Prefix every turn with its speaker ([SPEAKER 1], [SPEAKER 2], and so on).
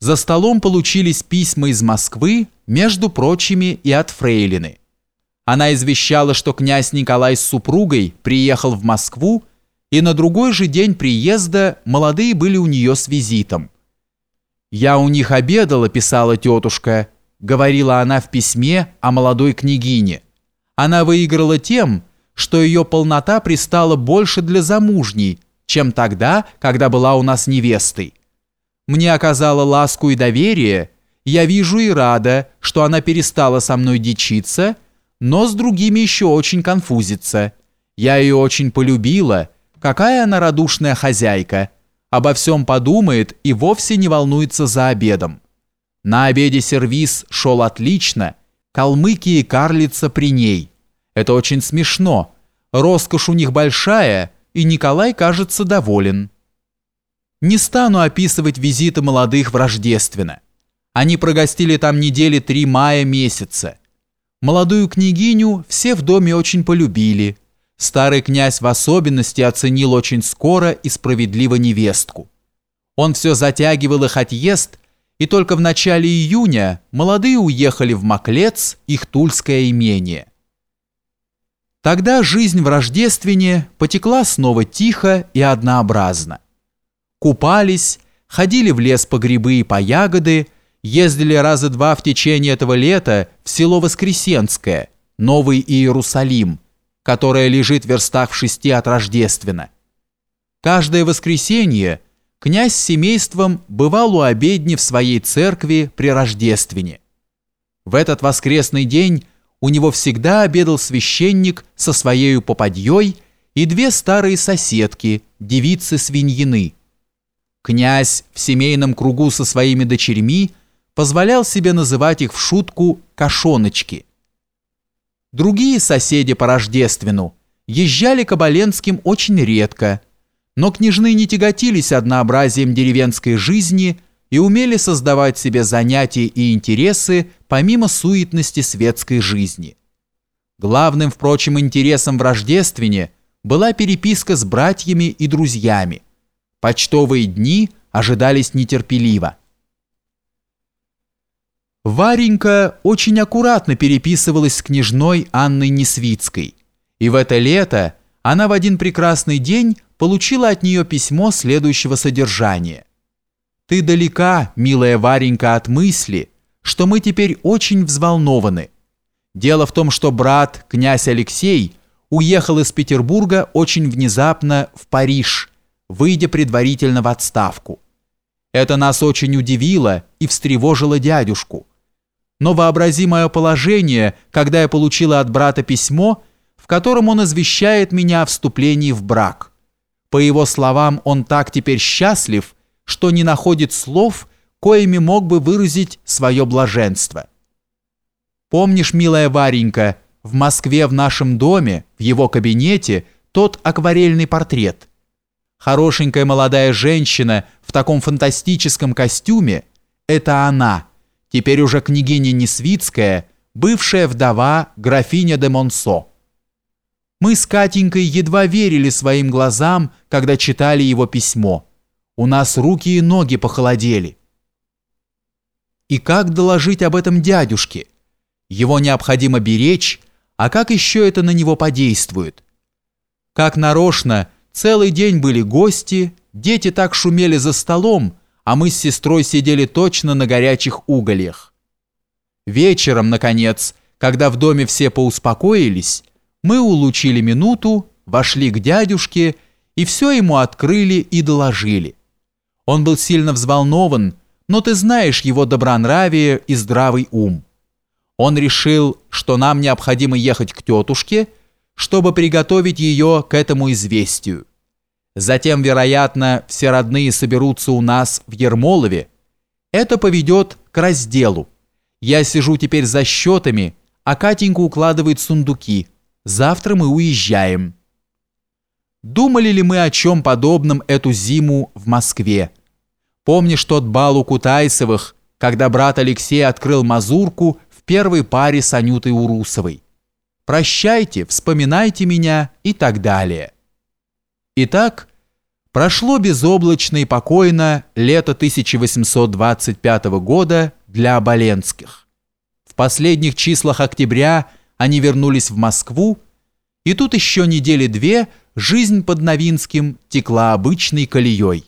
[SPEAKER 1] За столом получились письма из Москвы, между прочими и от Фрейлины. Она извещала, что князь Николай с супругой приехал в Москву, и на другой же день приезда молодые были у нее с визитом. «Я у них обедала», — писала тетушка, — говорила она в письме о молодой княгине. Она выиграла тем, что ее полнота пристала больше для замужней, чем тогда, когда была у нас невестой. Мне оказала ласку и доверие, я вижу и рада, что она перестала со мной дичиться, но с другими еще очень конфузится. Я ее очень полюбила, какая она радушная хозяйка, обо всем подумает и вовсе не волнуется за обедом. На обеде сервиз шел отлично, калмыки и карлица при ней. Это очень смешно, роскошь у них большая, и Николай кажется доволен. Не стану описывать визиты молодых в Рождественно. Они прогостили там недели три мая месяца. Молодую княгиню все в доме очень полюбили. Старый князь в особенности оценил очень скоро и справедливо невестку. Он все затягивал их отъезд, и только в начале июня молодые уехали в Маклец, их тульское имение. Тогда жизнь в Рождествене потекла снова тихо и однообразно купались, ходили в лес по грибы и по ягоды, ездили раза два в течение этого лета в село Воскресенское, Новый Иерусалим, которое лежит в верстах в шести от Рождествена. Каждое воскресенье князь с семейством бывал у обедни в своей церкви при Рождествене. В этот воскресный день у него всегда обедал священник со своей попадьей и две старые соседки, девицы свиньины. Князь в семейном кругу со своими дочерьми позволял себе называть их в шутку «кошоночки». Другие соседи по Рождествену езжали к Оболенским очень редко, но княжны не тяготились однообразием деревенской жизни и умели создавать себе занятия и интересы помимо суетности светской жизни. Главным, впрочем, интересом в Рождествене была переписка с братьями и друзьями, Почтовые дни ожидались нетерпеливо. Варенька очень аккуратно переписывалась с княжной Анной Несвицкой, и в это лето она в один прекрасный день получила от нее письмо следующего содержания. «Ты далека, милая Варенька, от мысли, что мы теперь очень взволнованы. Дело в том, что брат, князь Алексей, уехал из Петербурга очень внезапно в Париж – выйдя предварительно в отставку. Это нас очень удивило и встревожило дядюшку. Но вообрази мое положение, когда я получила от брата письмо, в котором он извещает меня о вступлении в брак. По его словам, он так теперь счастлив, что не находит слов, коими мог бы выразить свое блаженство. Помнишь, милая Варенька, в Москве в нашем доме, в его кабинете, тот акварельный портрет – Хорошенькая молодая женщина в таком фантастическом костюме – это она, теперь уже княгиня Несвицкая, бывшая вдова графиня де Монсо. Мы с Катенькой едва верили своим глазам, когда читали его письмо. У нас руки и ноги похолодели. И как доложить об этом дядюшке? Его необходимо беречь, а как еще это на него подействует? Как нарочно – Целый день были гости, дети так шумели за столом, а мы с сестрой сидели точно на горячих угольях. Вечером, наконец, когда в доме все поуспокоились, мы улучили минуту, вошли к дядюшке и все ему открыли и доложили. Он был сильно взволнован, но ты знаешь его добронравие и здравый ум. Он решил, что нам необходимо ехать к тетушке, чтобы приготовить ее к этому известию. Затем, вероятно, все родные соберутся у нас в Ермолове. Это поведет к разделу. Я сижу теперь за счетами, а Катенька укладывает сундуки. Завтра мы уезжаем. Думали ли мы о чем подобном эту зиму в Москве? Помнишь тот бал у Кутайсовых, когда брат Алексей открыл мазурку в первой паре с Анютой Урусовой? Прощайте, вспоминайте меня и так далее. Итак, Прошло безоблачно и покойно лето 1825 года для Оболенских. В последних числах октября они вернулись в Москву, и тут еще недели две жизнь под Новинским текла обычной колеей.